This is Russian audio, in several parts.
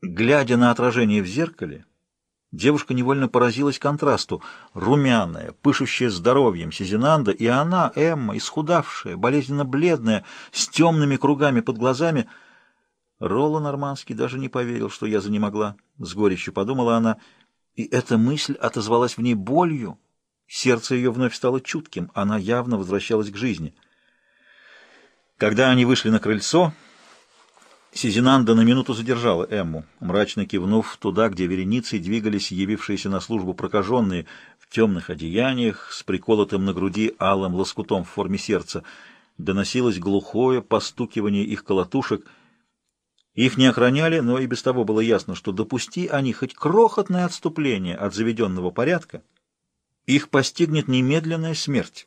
Глядя на отражение в зеркале, девушка невольно поразилась контрасту. Румяная, пышущая здоровьем Сизинанда, и она, Эмма, исхудавшая, болезненно бледная, с темными кругами под глазами. Ролла Нормандский даже не поверил, что я занемогла. С горечью подумала она, и эта мысль отозвалась в ней болью. Сердце ее вновь стало чутким, она явно возвращалась к жизни. Когда они вышли на крыльцо... Сизинанда на минуту задержала Эмму, мрачно кивнув туда, где вереницей двигались явившиеся на службу прокаженные в темных одеяниях с приколотым на груди алым лоскутом в форме сердца. Доносилось глухое постукивание их колотушек. Их не охраняли, но и без того было ясно, что допусти они хоть крохотное отступление от заведенного порядка, их постигнет немедленная смерть.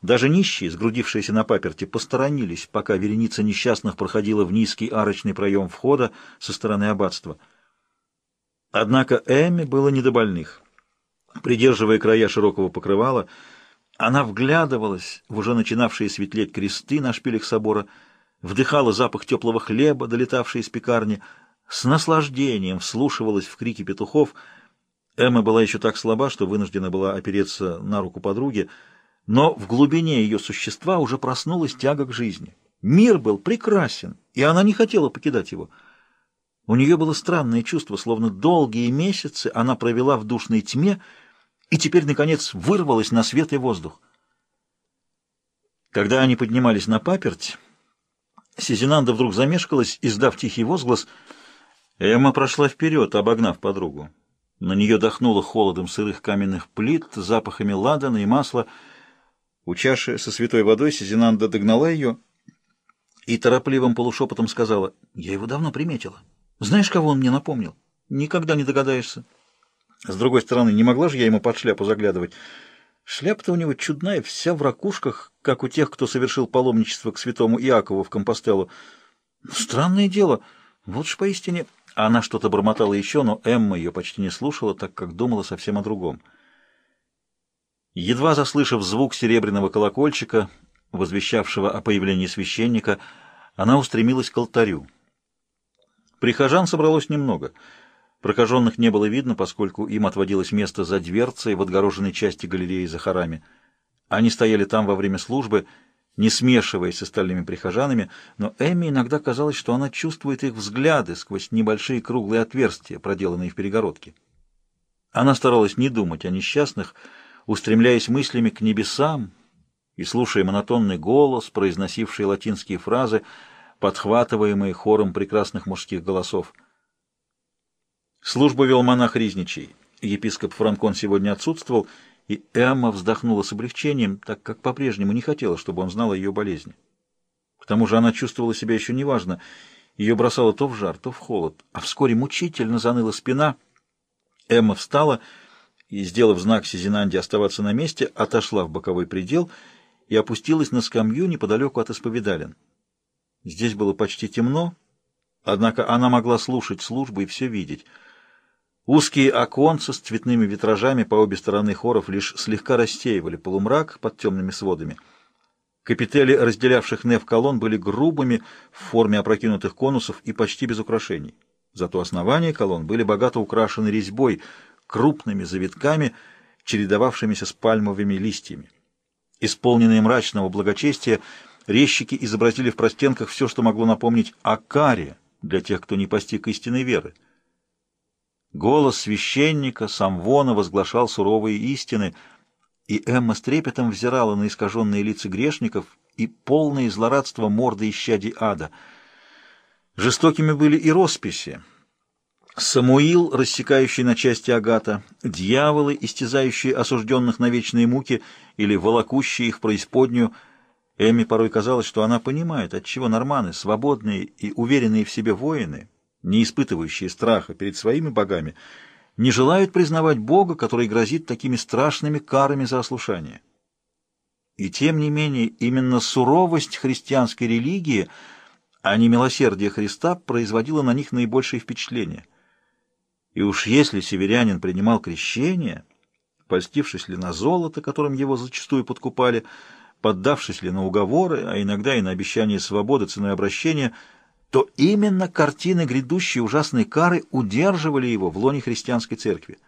Даже нищие, сгрудившиеся на паперти, посторонились, пока вереница несчастных проходила в низкий арочный проем входа со стороны аббатства. Однако Эмми было не до больных. Придерживая края широкого покрывала, она вглядывалась в уже начинавшие светлеть кресты на шпилях собора, вдыхала запах теплого хлеба, долетавший из пекарни, с наслаждением вслушивалась в крики петухов. Эмма была еще так слаба, что вынуждена была опереться на руку подруги, но в глубине ее существа уже проснулась тяга к жизни. Мир был прекрасен, и она не хотела покидать его. У нее было странное чувство, словно долгие месяцы она провела в душной тьме и теперь, наконец, вырвалась на свет и воздух. Когда они поднимались на паперть, Сизинанда вдруг замешкалась, издав тихий возглас. Эмма прошла вперед, обогнав подругу. На нее дохнуло холодом сырых каменных плит, запахами ладана и масла — у чаши со святой водой Сизинанда догнала ее и торопливым полушепотом сказала, «Я его давно приметила. Знаешь, кого он мне напомнил? Никогда не догадаешься». С другой стороны, не могла же я ему под шляпу заглядывать. Шляпа-то у него чудная, вся в ракушках, как у тех, кто совершил паломничество к святому Иакову в Компостеллу. Странное дело, вот ж поистине... Она что-то бормотала еще, но Эмма ее почти не слушала, так как думала совсем о другом. Едва заслышав звук серебряного колокольчика, возвещавшего о появлении священника, она устремилась к алтарю. Прихожан собралось немного. Прокаженных не было видно, поскольку им отводилось место за дверцей в отгороженной части галереи за хорами. Они стояли там во время службы, не смешиваясь с остальными прихожанами, но Эмми иногда казалось, что она чувствует их взгляды сквозь небольшие круглые отверстия, проделанные в перегородке. Она старалась не думать о несчастных, устремляясь мыслями к небесам и слушая монотонный голос, произносивший латинские фразы, подхватываемые хором прекрасных мужских голосов. Службу вел монах Ризничий. Епископ Франкон сегодня отсутствовал, и Эмма вздохнула с облегчением, так как по-прежнему не хотела, чтобы он знал о ее болезни. К тому же она чувствовала себя еще неважно. Ее бросало то в жар, то в холод, а вскоре мучительно заныла спина. Эмма встала и и, сделав знак Сизинанде оставаться на месте, отошла в боковой предел и опустилась на скамью неподалеку от исповедален. Здесь было почти темно, однако она могла слушать службу и все видеть. Узкие оконца с цветными витражами по обе стороны хоров лишь слегка рассеивали полумрак под темными сводами. Капители, разделявших неф колонн, были грубыми в форме опрокинутых конусов и почти без украшений. Зато основания колонн были богато украшены резьбой — крупными завитками, чередовавшимися с пальмовыми листьями. Исполненные мрачного благочестия, резчики изобразили в простенках все, что могло напомнить о каре для тех, кто не постиг истинной веры. Голос священника Самвона возглашал суровые истины, и Эмма с трепетом взирала на искаженные лица грешников и полные злорадства морды исчадий ада. Жестокими были и росписи, Самуил, рассекающий на части Агата, дьяволы, истязающие осужденных на вечные муки или волокущие их преисподнюю. Эми порой казалось, что она понимает, отчего норманы, свободные и уверенные в себе воины, не испытывающие страха перед своими богами, не желают признавать Бога, который грозит такими страшными карами за ослушание. И тем не менее, именно суровость христианской религии, а не милосердие Христа, производила на них наибольшее впечатление. И уж если северянин принимал крещение, польстившись ли на золото, которым его зачастую подкупали, поддавшись ли на уговоры, а иногда и на обещание свободы ценой обращения, то именно картины грядущей ужасной кары удерживали его в лоне христианской церкви.